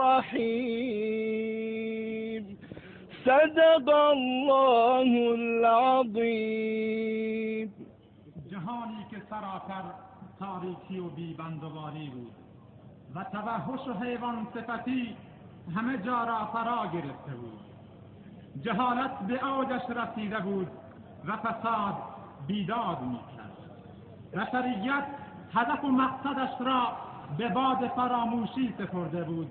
رحيم صدق الله العظيم. جهانی که سراسر تاریکی و بیبندواری بود و توحش و حیوان صفتی همه جا را فرا گرفته بود. جهالت به اوجش رسیده بود و فساد بیداد می‌کرد. بشریت هدف و مقصدش را به باد فراموشی سپرده بود.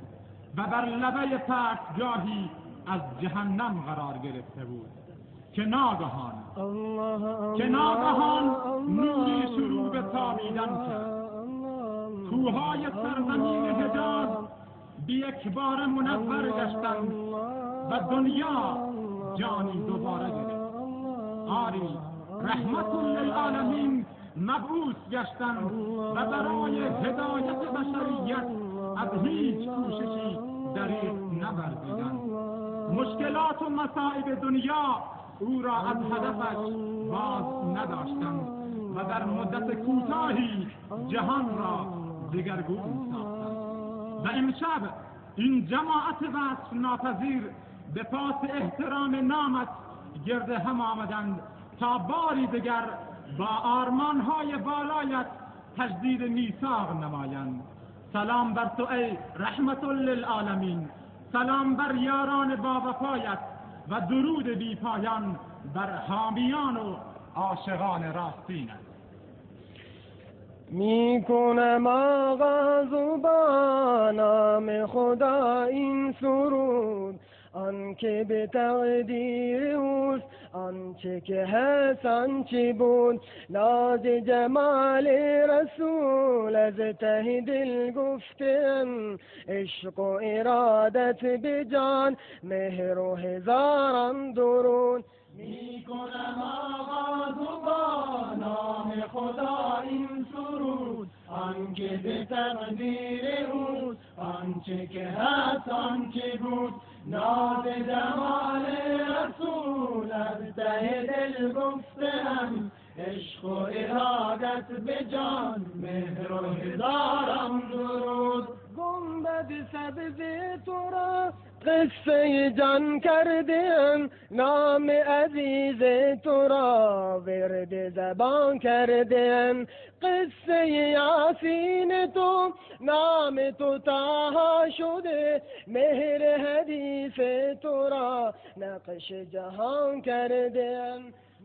و بر لبه پرتگاهی از جهنم قرار گرفته بود. که ناگهان که ناگهان نوری شروع به تابیدن کرد. کوههای سرزمین حجاز به یک بار منور گشتند و دنیا جانی دوباره گرفت. آری رحمت للعالمین مبعوث گشتند و برای هدایت بشریت از هیچ کوششی دریغ نورزیدند مشکلات و مصائب دنیا او را از هدفش باز نداشتند و در مدت کوتاهی جهان را دگرگون ساختند. و امشب این جماعت وصف ناپذیر به پاس احترام نامت گرد هم آمدند تا باری دیگر با آرمانهای بالایت تجدید میثاق نمایند. سلام بر تو ای رحمت للعالمین. سلام بر یاران با وفایت و درود بی پایان بر حامیان و عاشقان راستینت می کنم آغاز و با نام خدا این سرود. آنکه به تقدیر اوست آنچه که هست آنچه بود. ناز جمال رسول از ته دل گفتم عشق و ارادت به جان مهر و هزاران درود می کنم آغاز و با نام خدا این سرود. آنکه به تقدیر اوست آنچه که هست آنچه بود. ناز جمال رسول از ته دل گفتم عشق و ارادت به جان مهر و هزارم درود. گنبد سبز تو را. قصه جان کردم نام عزیز تو را. ورد زبان کردم قصه یاسین تو نام تو تاها شده. مهر حدیث تو را نقش جهان کردم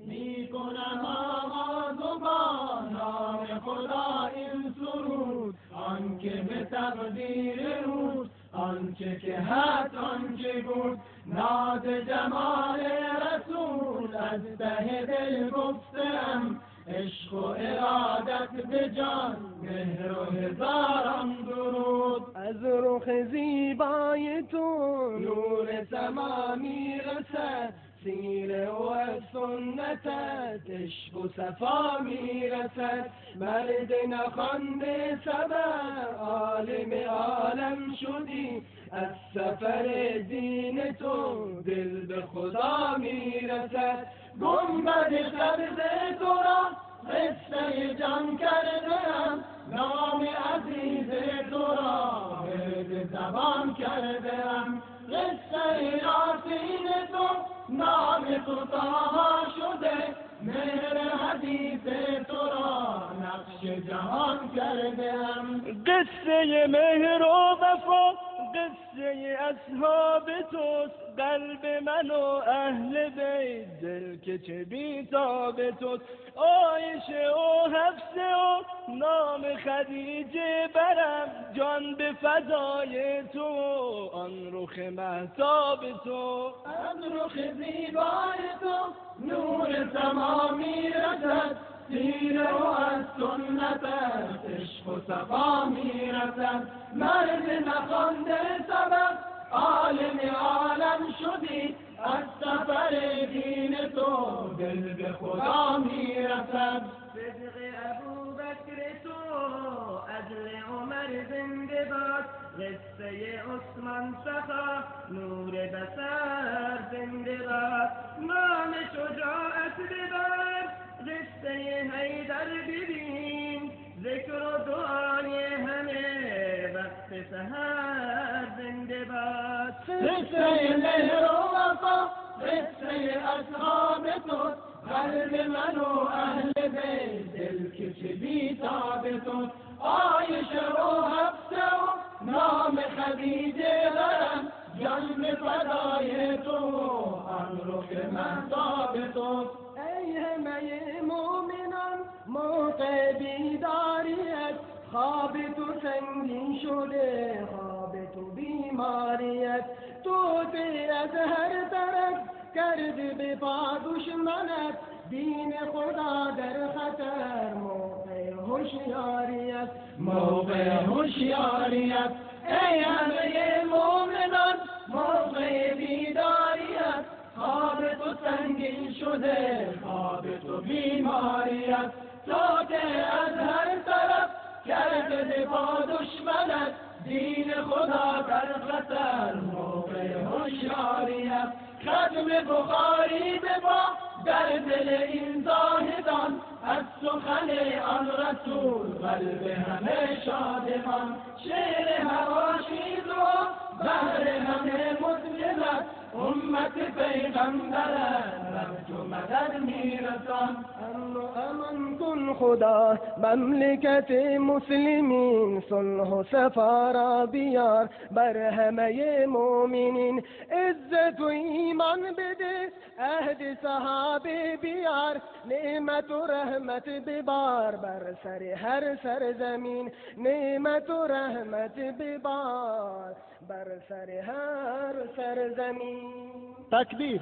می کنم آغاز با نام خدا این سرود. آنکه به تقدیر روز آنچه که هست آنچه بود ناز جمال رسول از ته دل گفتم. عشق و ارادت به جان مهر و هزاران درود. از رخ زیبای تو نور سما می‌رسد. سیره و از سنتت عشق و صفا می‌رسد. مرد نخوانده سبر عالم عالم شدی. از سفر دین تو دل به خدا می‌رسد. گنبد سبز تو را قصه جان کردم نام عزیز تو را زبان کردم قصه یاسین تو نام تو شده مهر حدیث تو را نقش جهان کردم قصه مهر و وفا قصه اصحاب توست قلب من و اهل بیت دل که چه بیتاب توست. آیشه و حفصه و نام خدیجه برم جان به فدای تو آن رخ محتاب تو. از رخ زیبای تو نور سما می‌رسد سیره و از سنتت عشق و صفا می‌رسد. مرد نخوانده عالم عالم شدی. از سفر دین تو دل به خدا می‌رسد. صدق ابو بکر تو عدل عمر زنده باد. قصه عثمان سخا نور بسر زنده باد. نام شجاعت ببر قصه حیدر ببین ذکر و دعای همه وقت سهر زنده باد. قصه مهر و وفا قصه اصحاب تو قلب من و اهل بیت دل که چه بیتاب تو آیشه و سنگین شده خواب تو بیماریت. تو از هر طرف کرد به پا دشمنت. دین خدا در خطر موقع هوشیاریت. موقع هوشیاریت. ای همه مومنان موقع بیداریت. خواب تو سنگین شده خواب تو بیماریت. که از هر طرف کرده با دشمنت دین خدا در خطر موقع هوشیاریت. ختم بخاری به با در دل این زاهدان از سخن آن رسول قلب همه شادمان. شعر هواشیز و بهر همه مسلمت امت پیغمبرت رفت مدد میرسان امن و أمان کن خدا مملکت مسلمین صلح سفارا بیار بر همه مؤمنین عزت و ایمان بده عهد صحابه بیار ببار بر سر هر سرزمین نعمت و رحمت ببار بر سر هر تكبير.